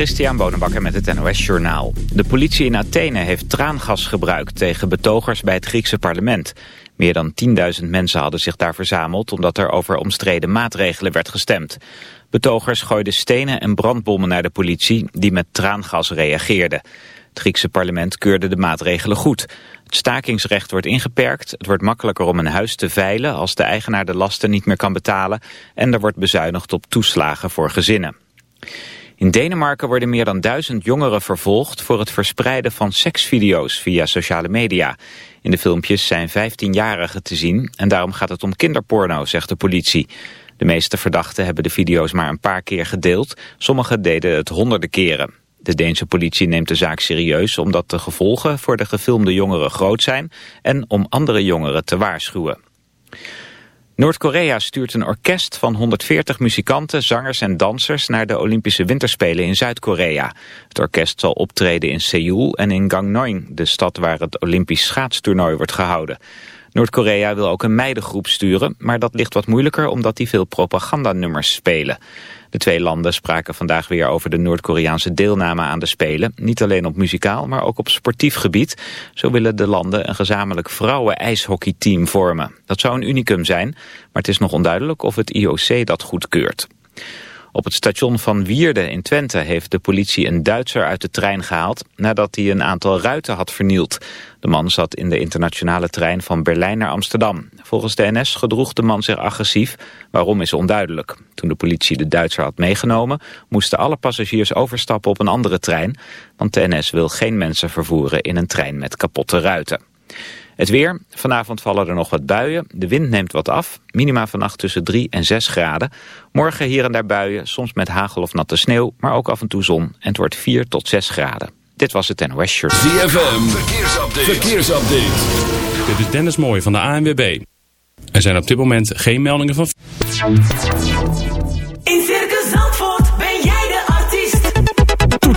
Christian Bonenbakker met het NOS Journaal. De politie in Athene heeft traangas gebruikt tegen betogers bij het Griekse parlement. Meer dan 10.000 mensen hadden zich daar verzameld omdat er over omstreden maatregelen werd gestemd. Betogers gooiden stenen en brandbommen naar de politie die met traangas reageerde. Het Griekse parlement keurde de maatregelen goed. Het stakingsrecht wordt ingeperkt, het wordt makkelijker om een huis te veilen als de eigenaar de lasten niet meer kan betalen en er wordt bezuinigd op toeslagen voor gezinnen. In Denemarken worden meer dan duizend jongeren vervolgd voor het verspreiden van seksvideo's via sociale media. In de filmpjes zijn 15-jarigen te zien en daarom gaat het om kinderporno, zegt de politie. De meeste verdachten hebben de video's maar een paar keer gedeeld, sommigen deden het honderden keren. De Deense politie neemt de zaak serieus omdat de gevolgen voor de gefilmde jongeren groot zijn en om andere jongeren te waarschuwen. Noord-Korea stuurt een orkest van 140 muzikanten, zangers en dansers naar de Olympische Winterspelen in Zuid-Korea. Het orkest zal optreden in Seoul en in Gangneung, de stad waar het Olympisch schaatstoernooi wordt gehouden. Noord-Korea wil ook een meidengroep sturen, maar dat ligt wat moeilijker omdat die veel propagandanummers spelen. De twee landen spraken vandaag weer over de Noord-Koreaanse deelname aan de Spelen. Niet alleen op muzikaal, maar ook op sportief gebied. Zo willen de landen een gezamenlijk vrouwen-ijshockeyteam vormen. Dat zou een unicum zijn, maar het is nog onduidelijk of het IOC dat goedkeurt. Op het station van Wierde in Twente heeft de politie een Duitser uit de trein gehaald nadat hij een aantal ruiten had vernield. De man zat in de internationale trein van Berlijn naar Amsterdam. Volgens de NS gedroeg de man zich agressief. Waarom is onduidelijk. Toen de politie de Duitser had meegenomen, moesten alle passagiers overstappen op een andere trein. Want de NS wil geen mensen vervoeren in een trein met kapotte ruiten. Het weer. Vanavond vallen er nog wat buien. De wind neemt wat af. Minima vannacht tussen 3 en 6 graden. Morgen hier en daar buien, soms met hagel of natte sneeuw, maar ook af en toe zon. En het wordt 4 tot 6 graden. Dit was het NOS Shirt. ZFM. Verkeersupdate. Verkeersupdate. Dit is Dennis Mooij van de ANWB. Er zijn op dit moment geen meldingen van...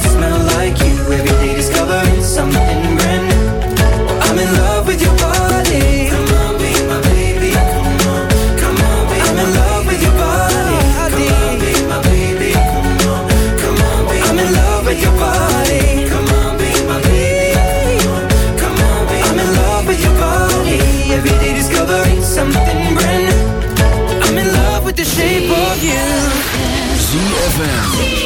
Sheets like you. Every day discovering something brand new. I'm in love with your body. Come on, be my baby. Come on, come on, be I'm in love with your body. Come on, be my baby. Come on, come on, be I'm in love with your body. Come on, be my baby. Come on, come on, be I'm in love with your body. Every day discovering something brand new. I'm in love with the shape of you. ZFM.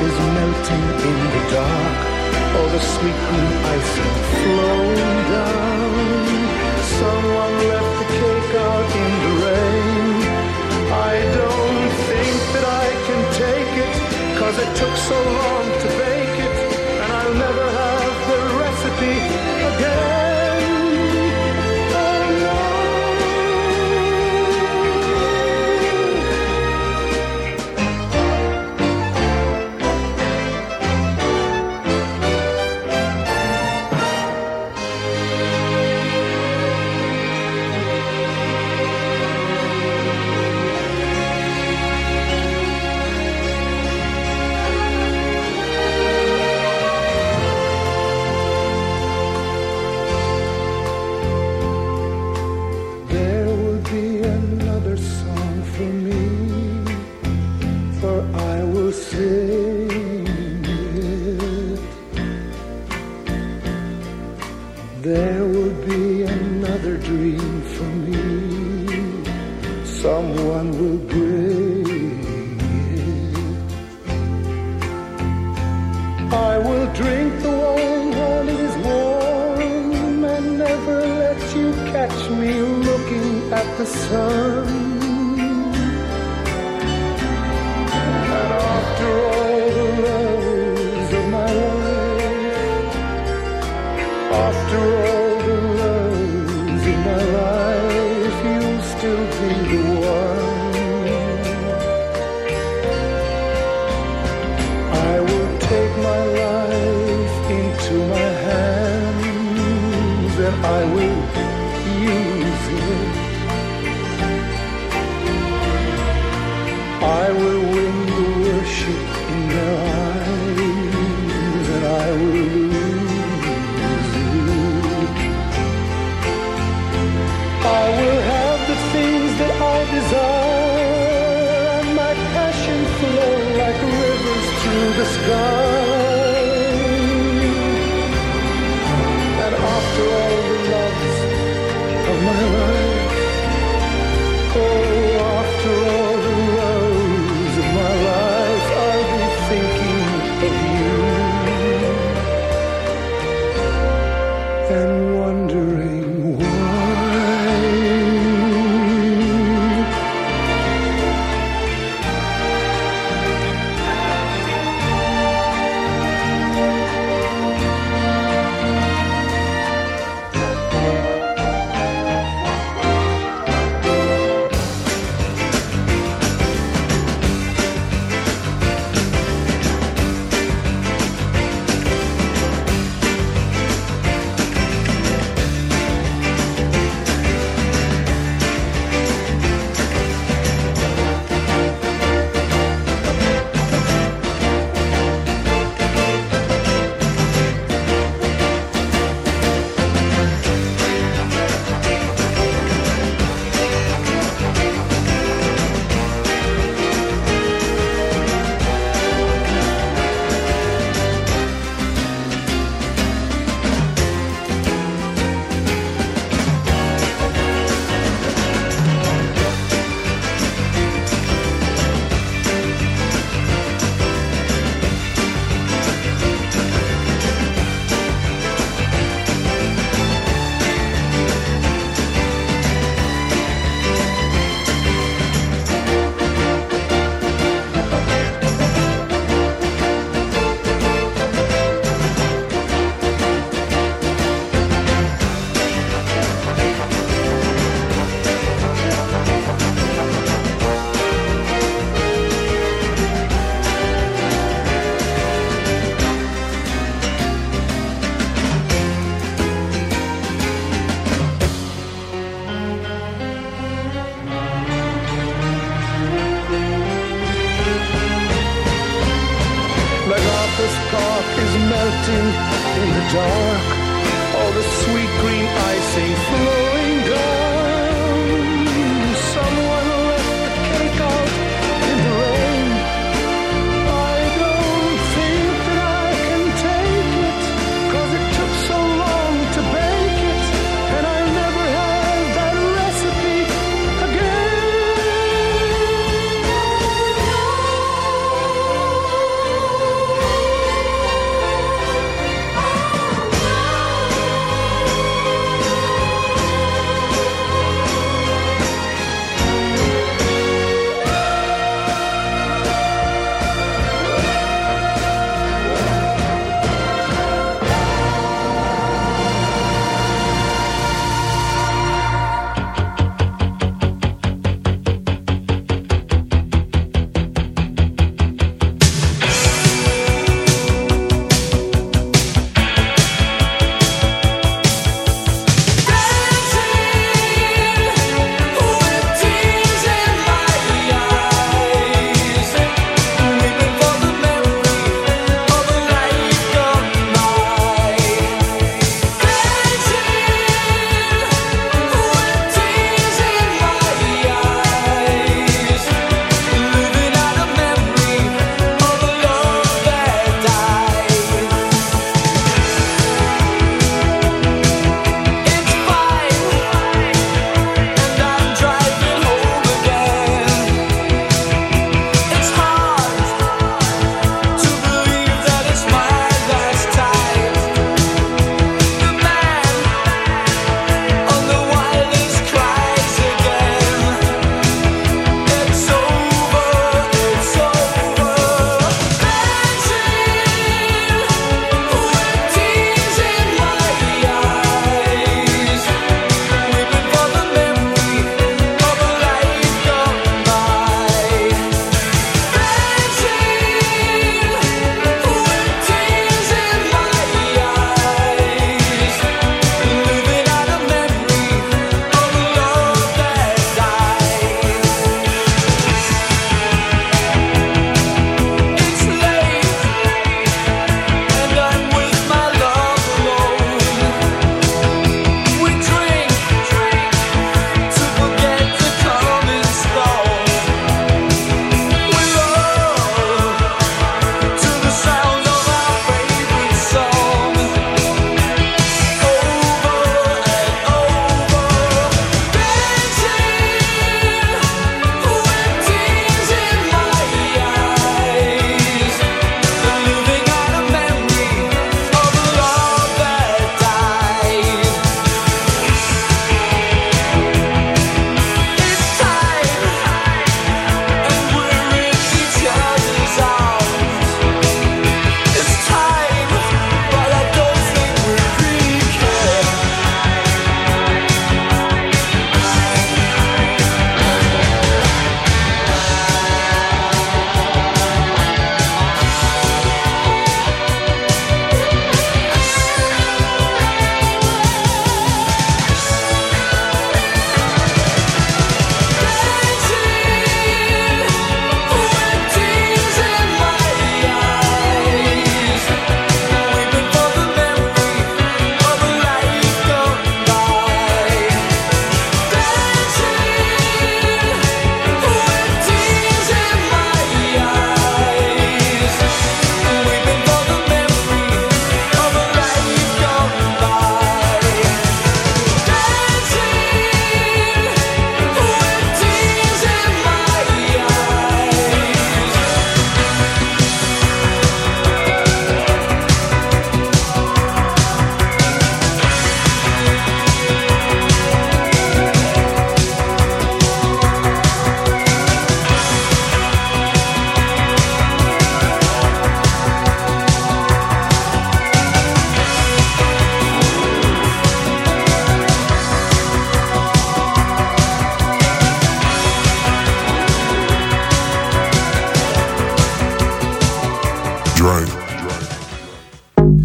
Is melting in the dark. All the sweet green icing flowing down. Someone left the cake out in the rain. I don't think that I can take it, cause it took so long I will use it.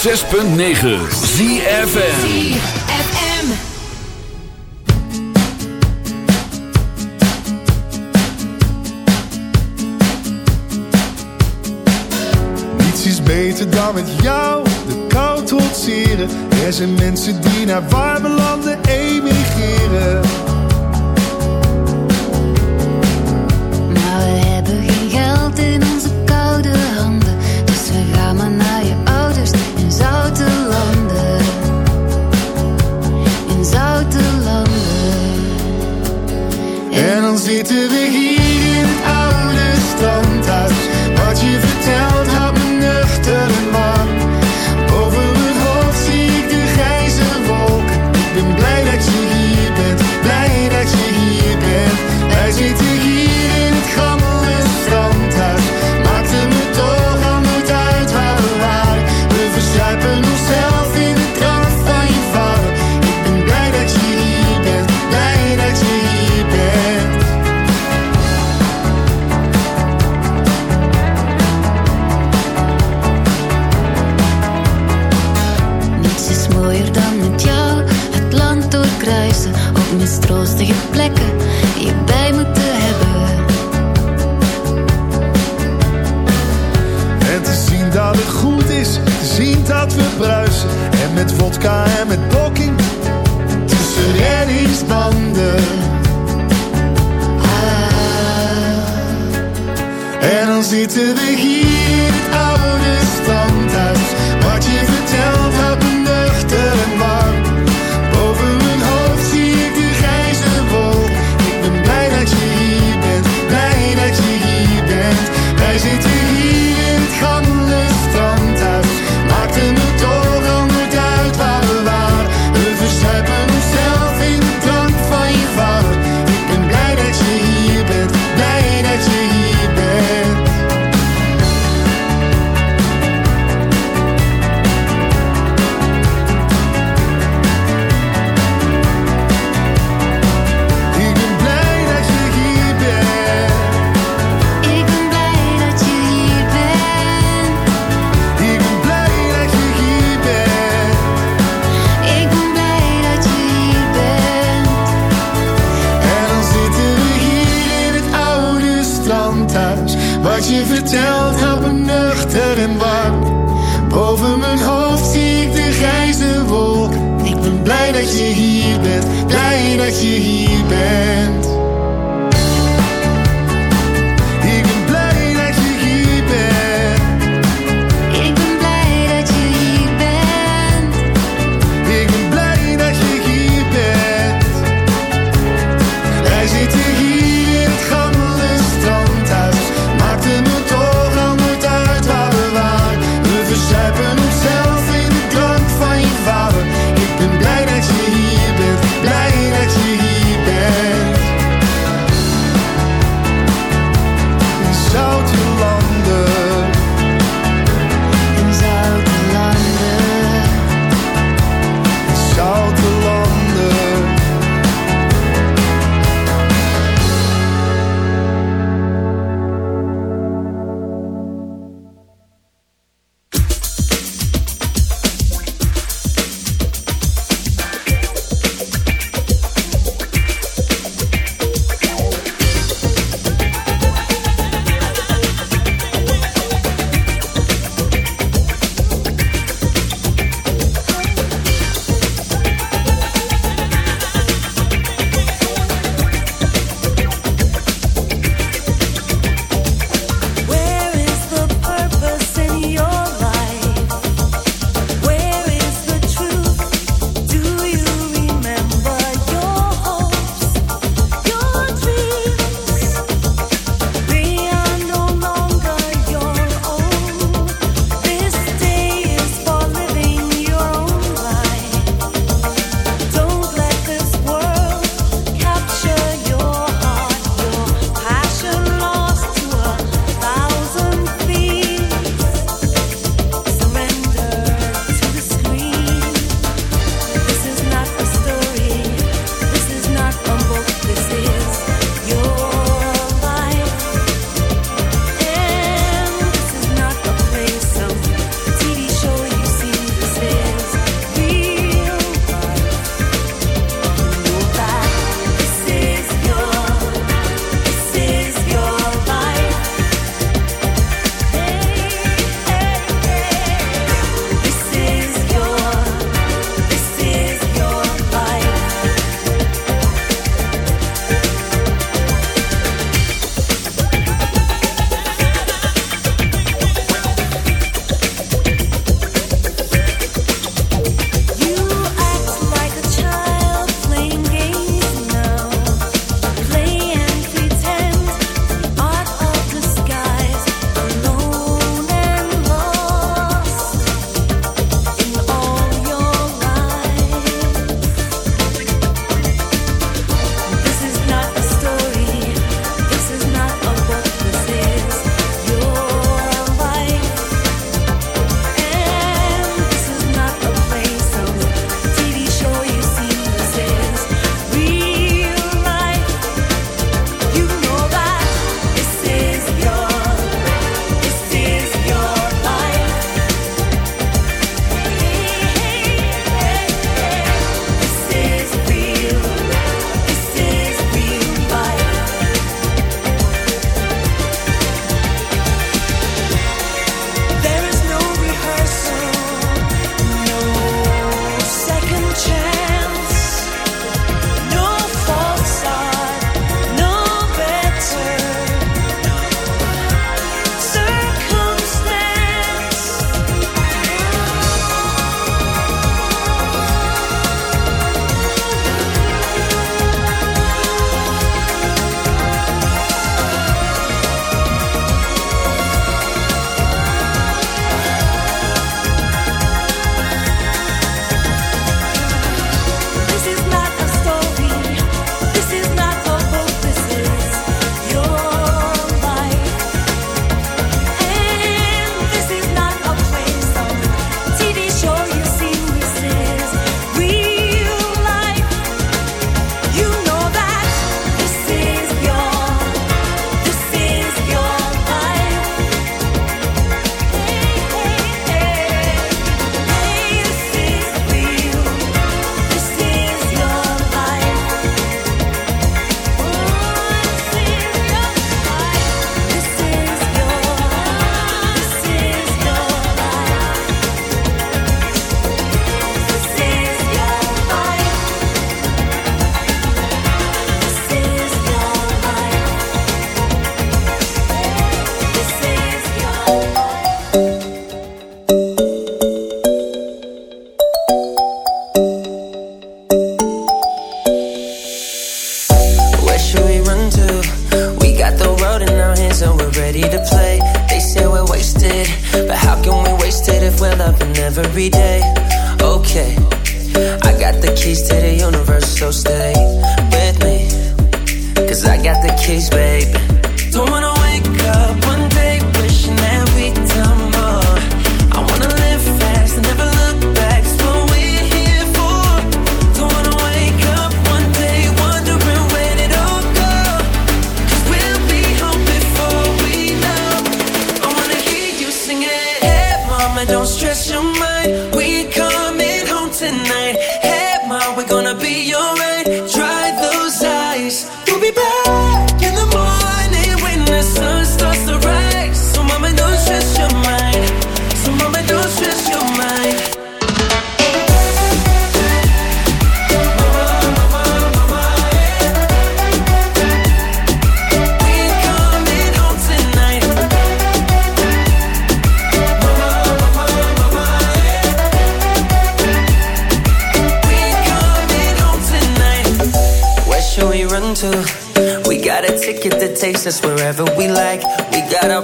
6.9 ZFN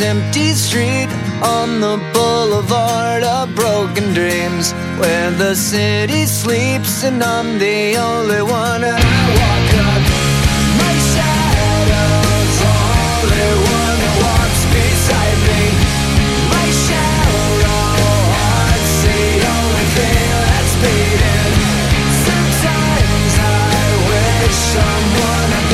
empty street on the boulevard of broken dreams where the city sleeps and I'm the only one. And I walk up my shadow's only one walks beside me. My shallow heart's the only thing that's beating. Sometimes I wish someone